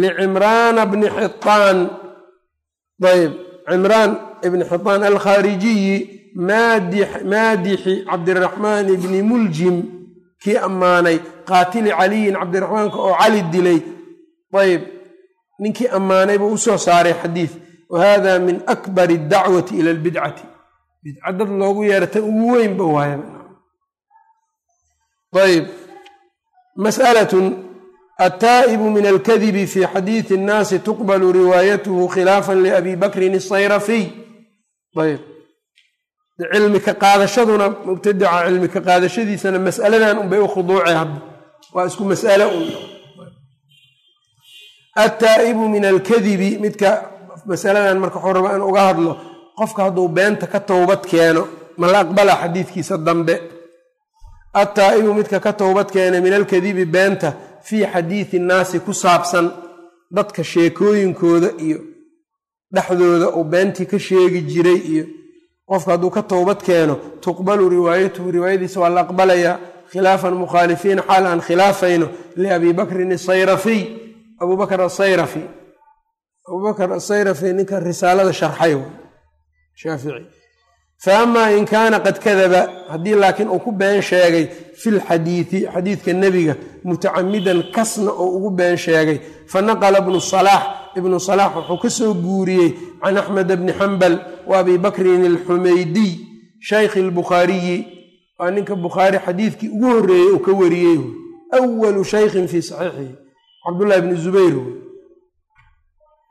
licimraana bni xitaan ayb cimraan ibni xitaan alkhaarijiyi maadixi cabdiraxmaan ibni muljim kii ammaanay. Qaatili caliyin cabdiraxmaanka oo cali dilay. Ayb ninkii ammaanay buu u soo saaray xadiid wa min akbar adacwati ila albidcati bidca dad loogu yeerta ugu weynba waaya ayb mas'alatun altaa'ibu min alkadibi fi xadiidi innaasi tuqbalu riwaayatuhu khilaafan liabi bakrin asayrafiy ayb cilmi ka qaadashaduna mubtadica cilmi ka qaadashadiisana mas'aladan unbay u khuduuce hadda waa isku mas'ale un altaa'ibu min alkadibi midka masaladan marka waxuu rabaa uga hadlo qofka hadduu beenta ka towbad keeno ma la aqbala xadiidkiisa dambe. Attaa'ibu midka ka towbad keenay min alkadibi beenta fii xadiidi nnaasi ku saabsan dadka sheekooyinkooda iyo dhexdooda uu beentii ka sheegi jiray iyo qofka hadduu ka towbad keeno tuqbalu riwaayatuhu riwaayadiisa waa la aqbalayaa khilaafan mukhaalifiina xaal aan khilaafayno liabi bakrin asayrafiy abuu bakr asayrafi abuu bakr asayrafi ninka risaalada sharxay shaafici. Fa amaa in kaana qad kadaba haddii laakiin uu ku been sheegay fi lxadiidi xadiidka nebiga mutacamidan kasna oo ugu been sheegay fa naqala ibnu salaax ibnu salaax wuxuu ka soo guuriyey can axmed bni xambal wa abi bakrin alxumaydiy shaykhi albukhaariyi waa ninka bukhaari xadiidkii ugu horreeyey uu ka wariyey. Awalu shaykhin fii saxiixihi. Cabdullahi bni zubayr.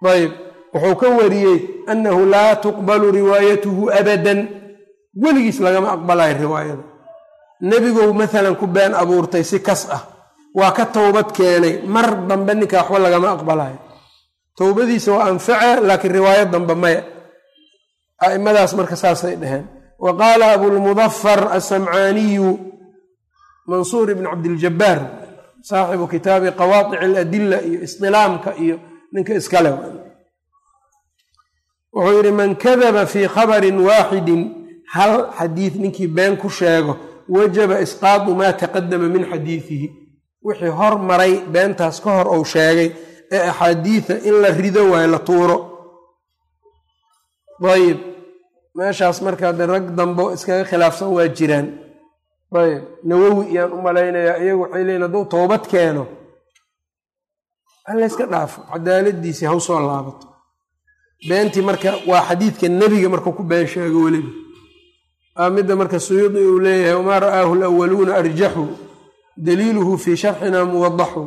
Ayb wuxuu ka wariyey annahu laa tuqbalu riwaayatuhu abadan. Weligiis lagama aqbalayo riwaayada. Nebigow maalan ku been abuurtay si kas ah. Waa ka towbad keenay. Mar dambe ninka waxba lagama aqbalayo towbadiisa waa anface laakiin riwaayad dambe maya. A'immadaas marka saasay dheheen wa qaala abulmudafar asamcaaniyu mansuur ibn cabdiljabaar saaxibu kitaabi qawaadic aladila iyo istilaamka iyo ninka iskale. Wuxuu yidhi man kadaba fii khabarin waaxidin hal xadiid ninkii been ku sheego wajaba isqaadu maa taqadama min xadiidihi wixii hor maray beentaas ka hor uu sheegay ee axaadiida in la rido waayo la tuuro. Ayib. Meeshaas markaa de rag dambo iskaga khilaafsan waa jiraan. Ayb nawowi iyaan u malaynayaa iyagu waxay leeyiin hadduu toobad keeno halayska dhaafo cadaaladiisii haw soo laabato. Beentii marka waa xadiidka nebiga markuu ku been sheego weliba. Aa midda marka suyuudi uu leeyahay wamaa ra'aahu alawaluuna arjaxu? Daliiluhu fii sharxina muwadaxu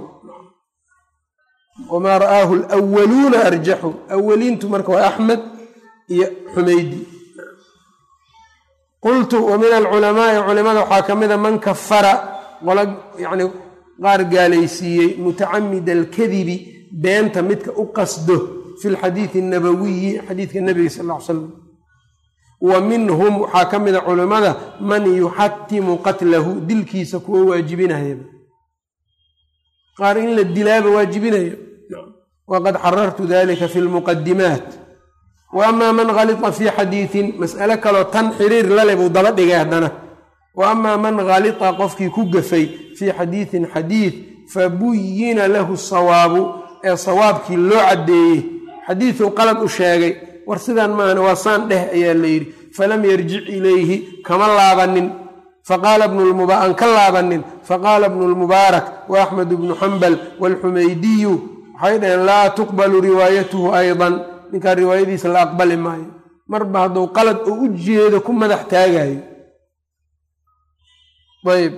wamaa ra'aahu alawaluuna arjaxu awaliintu marka waa axmed iyo xumeydi qultu wa min alculamaai culimada waxaa ka mida man kafara qola yani qaar gaalaysiiyey mutacamida alkadibi beenta midka u qasdo fi lxadiidi nabawiyi xadiidka nebiga sal ll slam wa minhum waxaa ka mida culimmada man yuxatimu qatlahu dilkiisa kuwa waajibinayaba qaar in la dilaaba waajibinayo waqad xarartu dalika fi lmuqadimaat wa amaa man halita fii xadiidin mas'alo kaloo tan xiriir lale buu daba dhigay haddana wa amaa man halita qofkii ku gafay fii xadiidin xadiid fabuyina lahu sawaabu ee sawaabkii loo caddeeyey xadiiduu qalad u sheegay war sidaan maahane waa saan dheh ayaa la yidhi falam yarjic ilayhi kama laabanin aan ka faqaala bnu lmubaarak bnu xambal waalxumaydiyu waxay dhaheen laa tuqbalu riwaayatuhu aydan. Ninkaa riwaayadiisa la aqbali maayo. Marba hadduu qalad oo u jeedo ku madax taagayo ayb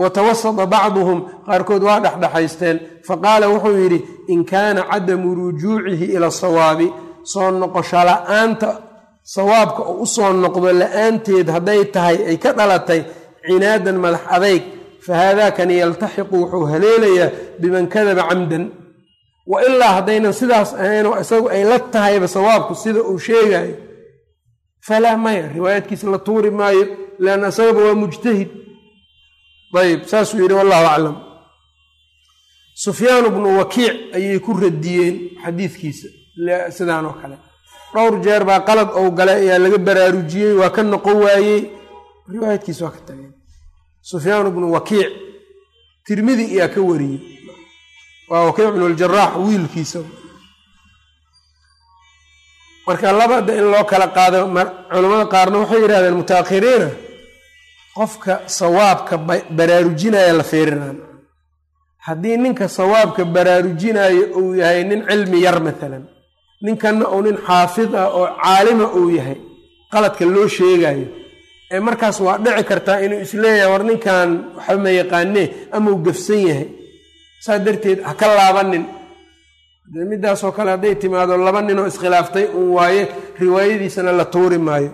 wa tawasata bacduhum. Qaarkood waa dhexdhexaysteen. Faqaala wuxuu yidhi in kaana cadamu rujuucihi ila sawaabi. Soo noqosho la'aanta sawaabka oo u soo noqdo la'aanteed hadday tahay ay ka dhalatay cinaadan madax adayg fa haadaakani yaltaxiqu wuxuu haleelayaa biman kadaba camdan wa ilaa haddaynan sidaas ahaynoo isagu ay la tahayba sawaabku sida uu sheegayo falaa maya riwaayadkiisa la tuuri maayo leanna isagaba waa mujtahid. Ayb saasuu yidhi wallahu aclam. Sufyaan bnu wakiic ayay ku radiyeen xadiidkiisa sidaan oo kale. Dhowr jeer baa qalad ou galay ayaa laga baraarujiyey waa ka noqon waayey. Riwaayadkiisa waa ka tageen. Sufyaan bnu wakiic tirmidi ayaa ka wariyey waa wakiic bnu ljaraax wiilkiisa. Marka labada in loo kala qaado culamada qaarna waxay yidhahdeen mutaakhiriina qofka sawaabka baraarujinaya la fiirinaan. Haddii ninka sawaabka baraarujinayo uu yahay nin cilmi yar maalan ninkanna uu nin xaafid ah oo caalima uu yahay qaladka loo sheegayo ee markaas waa dhici kartaa inuu is leeyahay war ninkan waxba ma yaqaanee ama uu gafsan yahay saa darteed ha ka laabanin dee midaasoo kale hadday timaado laba ninoo iskhilaaftay uun waaye riwaayadiisana la tuuri maayo.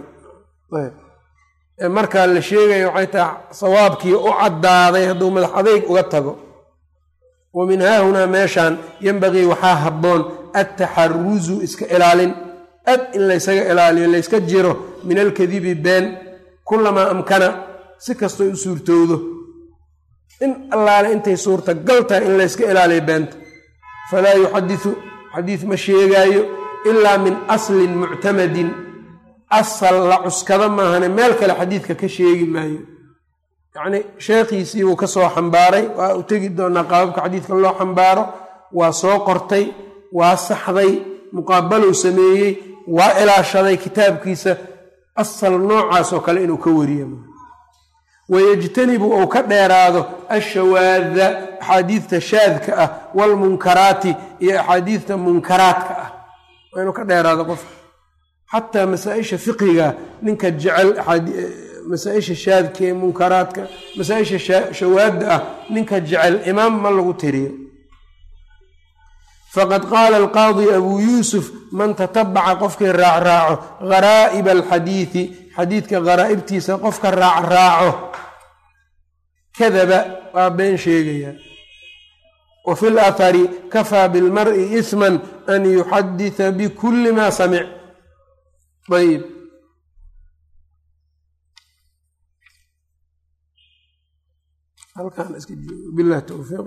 Markaa la sheegayo waxay tahay sawaabkii u caddaaday hadduu madax adayg uga tago. Wa min haahunaa meeshaan yembagii waxaa habboon attaxaruzu iska ilaalin. Ad in laysaga ilaaliyo layska jiro min alkadibi been kulamaa amkana si kastoy u suurtowdo in allaale intay suurtagal tahay in layska ilaaliyo beenta. Falaa yuxadisu xadiid ma sheegaayo ilaa min aslin muctamadin. Asal la cuskado maahane meel kale xadiidka ka sheegi maayo. Yacnii sheekhiisii buu ka soo xambaaray waa u tegi doonaa qaababka xadiidka loo xambaaro waa soo qortay waa saxday muqaabalou sameeyey waa ilaashaday kitaabkiisa. Asal noocaas oo kale inuu ka wariyo wayajtanibu uu ka dheeraado ashawaada axaadiidta shaadka ah waalmunkaraati iyo axaadiidta munkaraadka ah waa inuu ka dheeraado qofka xataa masaa-isha fiqiga ninka jecel masaa-isha shaadka ee munkaraadka masaa-isha shawaadda ah ninka jecel imaam ma lagu tiriyo faqad qaala alqaadi abuu yuusuf man tatabaca qofkii raacraaco gharaa'iba alxadiidi xadiidka gharaa'ibtiisa qofka raacraaco kadaba waa been sheegaya. Wa fi lathari kafaa bilmari isman an yuxadita bikulli ma samic. Ayb halkaan iska bilah towfiiq